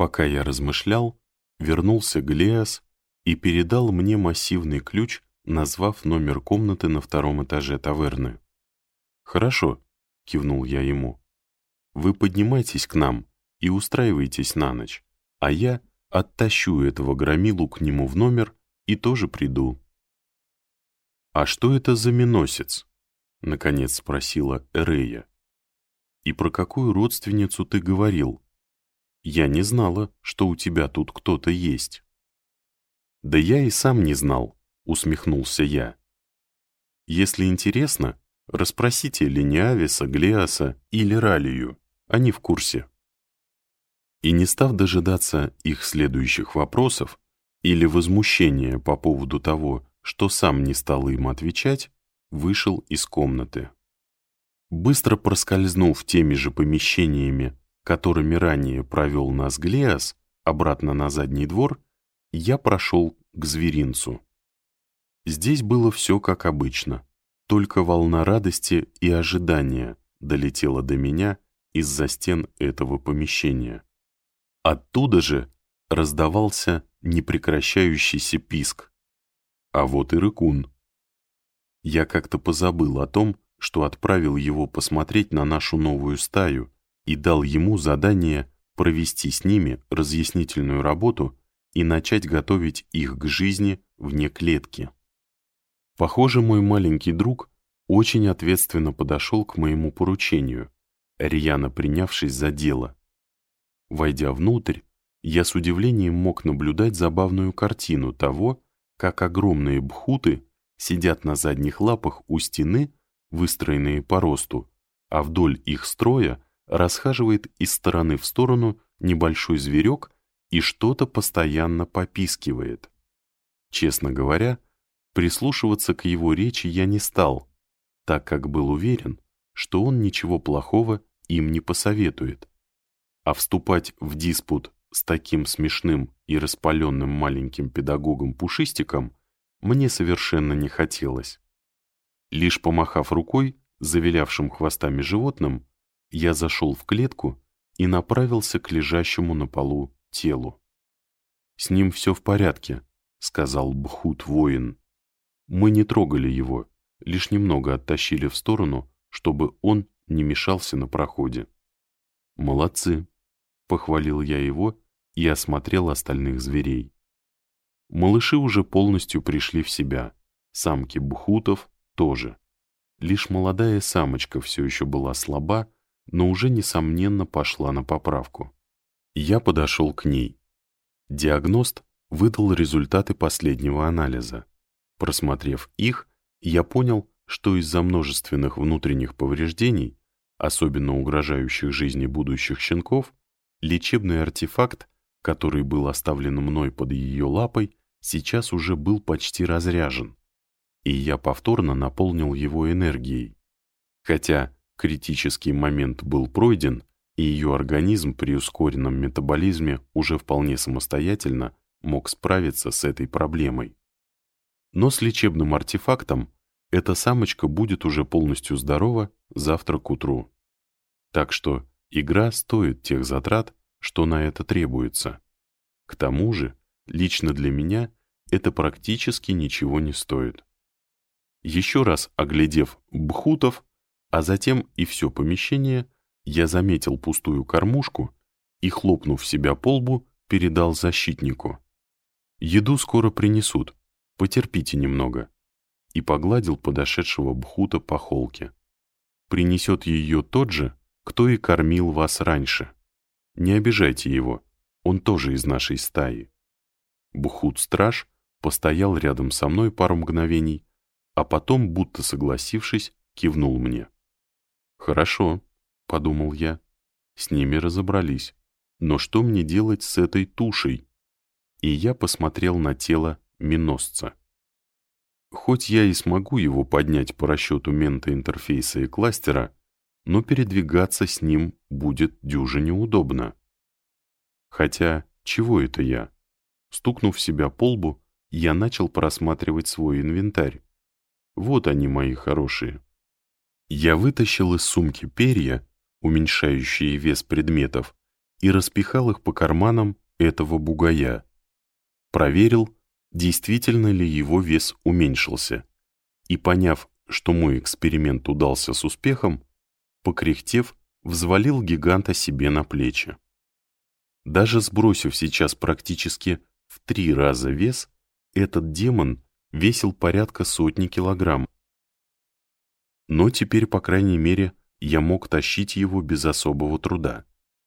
Пока я размышлял, вернулся Глеас и передал мне массивный ключ, назвав номер комнаты на втором этаже таверны. «Хорошо», — кивнул я ему. «Вы поднимайтесь к нам и устраивайтесь на ночь, а я оттащу этого громилу к нему в номер и тоже приду». «А что это за миносец?» — наконец спросила Эрея. «И про какую родственницу ты говорил? Я не знала, что у тебя тут кто-то есть». «Да я и сам не знал», — усмехнулся я. «Если интересно, расспросите Лениависа, Глеаса или Ралию, они в курсе». И не став дожидаться их следующих вопросов или возмущения по поводу того, что сам не стал им отвечать, вышел из комнаты. Быстро проскользнув теми же помещениями, которыми ранее провел нас Глеас, обратно на задний двор, я прошел к зверинцу. Здесь было все как обычно, только волна радости и ожидания долетела до меня из-за стен этого помещения. Оттуда же раздавался непрекращающийся писк. А вот и рыкун. Я как-то позабыл о том, что отправил его посмотреть на нашу новую стаю и дал ему задание провести с ними разъяснительную работу и начать готовить их к жизни вне клетки. Похоже, мой маленький друг очень ответственно подошел к моему поручению, рьяно принявшись за дело. Войдя внутрь, я с удивлением мог наблюдать забавную картину того, как огромные бхуты сидят на задних лапах у стены, выстроенные по росту, а вдоль их строя расхаживает из стороны в сторону небольшой зверек и что-то постоянно попискивает. Честно говоря, прислушиваться к его речи я не стал, так как был уверен, что он ничего плохого им не посоветует. А вступать в диспут с таким смешным и распаленным маленьким педагогом-пушистиком мне совершенно не хотелось. Лишь помахав рукой, завилявшим хвостами животным, я зашел в клетку и направился к лежащему на полу телу. «С ним все в порядке», — сказал Бхут-воин. «Мы не трогали его, лишь немного оттащили в сторону, чтобы он не мешался на проходе». «Молодцы», — похвалил я его и осмотрел остальных зверей. Малыши уже полностью пришли в себя, самки бхутов тоже. Лишь молодая самочка все еще была слаба, но уже, несомненно, пошла на поправку. Я подошел к ней. Диагност выдал результаты последнего анализа. Просмотрев их, я понял, что из-за множественных внутренних повреждений, особенно угрожающих жизни будущих щенков, лечебный артефакт, который был оставлен мной под ее лапой, сейчас уже был почти разряжен, и я повторно наполнил его энергией. Хотя критический момент был пройден, и ее организм при ускоренном метаболизме уже вполне самостоятельно мог справиться с этой проблемой. Но с лечебным артефактом эта самочка будет уже полностью здорова завтра к утру. Так что игра стоит тех затрат, что на это требуется. К тому же, лично для меня это практически ничего не стоит. Еще раз оглядев бхутов, а затем и все помещение, я заметил пустую кормушку и, хлопнув себя по лбу, передал защитнику. «Еду скоро принесут, потерпите немного», и погладил подошедшего Бхута по холке. «Принесет ее тот же, кто и кормил вас раньше. Не обижайте его, он тоже из нашей стаи». Бхут-страж постоял рядом со мной пару мгновений, а потом, будто согласившись, кивнул мне. «Хорошо», подумал я. С ними разобрались. Но что мне делать с этой тушей? И я посмотрел на тело миносца. Хоть я и смогу его поднять по расчету мента интерфейса и кластера, но передвигаться с ним будет дюже неудобно. Хотя, чего это я? Стукнув себя по лбу, я начал просматривать свой инвентарь. Вот они, мои хорошие. Я вытащил из сумки перья уменьшающие вес предметов, и распихал их по карманам этого бугая. Проверил, действительно ли его вес уменьшился, и, поняв, что мой эксперимент удался с успехом, покряхтев, взвалил гиганта себе на плечи. Даже сбросив сейчас практически в три раза вес, этот демон весил порядка сотни килограмм. Но теперь, по крайней мере, я мог тащить его без особого труда.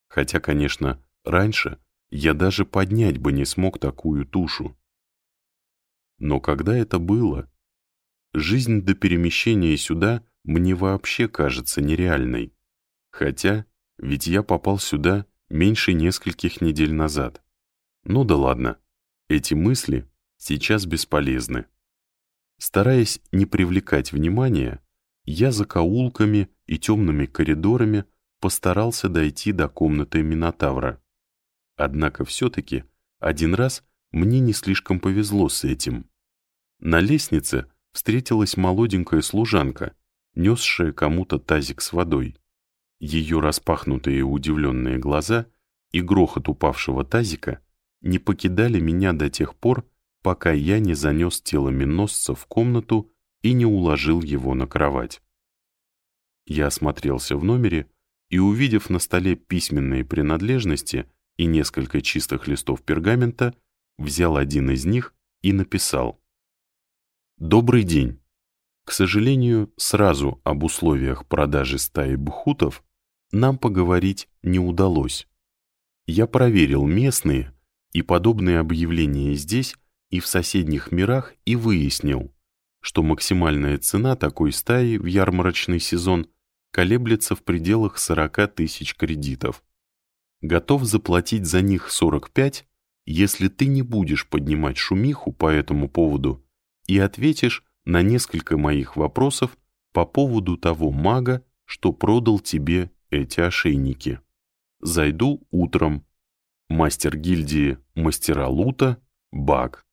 Хотя, конечно, раньше я даже поднять бы не смог такую тушу. Но когда это было? Жизнь до перемещения сюда мне вообще кажется нереальной. Хотя, ведь я попал сюда меньше нескольких недель назад. Ну да ладно, эти мысли сейчас бесполезны. Стараясь не привлекать внимания, я за каулками и темными коридорами постарался дойти до комнаты Минотавра. Однако все-таки один раз мне не слишком повезло с этим. На лестнице встретилась молоденькая служанка, несшая кому-то тазик с водой. Ее распахнутые удивленные глаза и грохот упавшего тазика не покидали меня до тех пор, пока я не занес тело миносца в комнату и не уложил его на кровать. Я осмотрелся в номере и, увидев на столе письменные принадлежности и несколько чистых листов пергамента, взял один из них и написал «Добрый день. К сожалению, сразу об условиях продажи стаи бхутов нам поговорить не удалось. Я проверил местные и подобные объявления здесь и в соседних мирах и выяснил, что максимальная цена такой стаи в ярмарочный сезон колеблется в пределах 40 тысяч кредитов. Готов заплатить за них 45, если ты не будешь поднимать шумиху по этому поводу и ответишь на несколько моих вопросов по поводу того мага, что продал тебе эти ошейники. Зайду утром. Мастер гильдии Мастера Лута, Баг.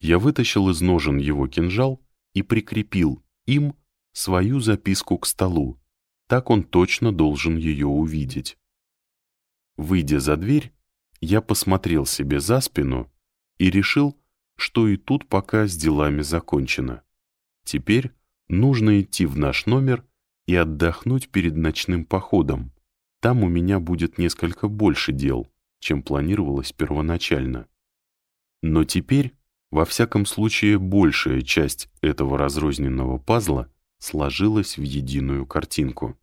Я вытащил из ножен его кинжал и прикрепил им свою записку к столу. Так он точно должен ее увидеть. Выйдя за дверь, я посмотрел себе за спину и решил, что и тут пока с делами закончено. Теперь нужно идти в наш номер и отдохнуть перед ночным походом. Там у меня будет несколько больше дел, чем планировалось первоначально. Но теперь, во всяком случае, большая часть этого разрозненного пазла сложилась в единую картинку.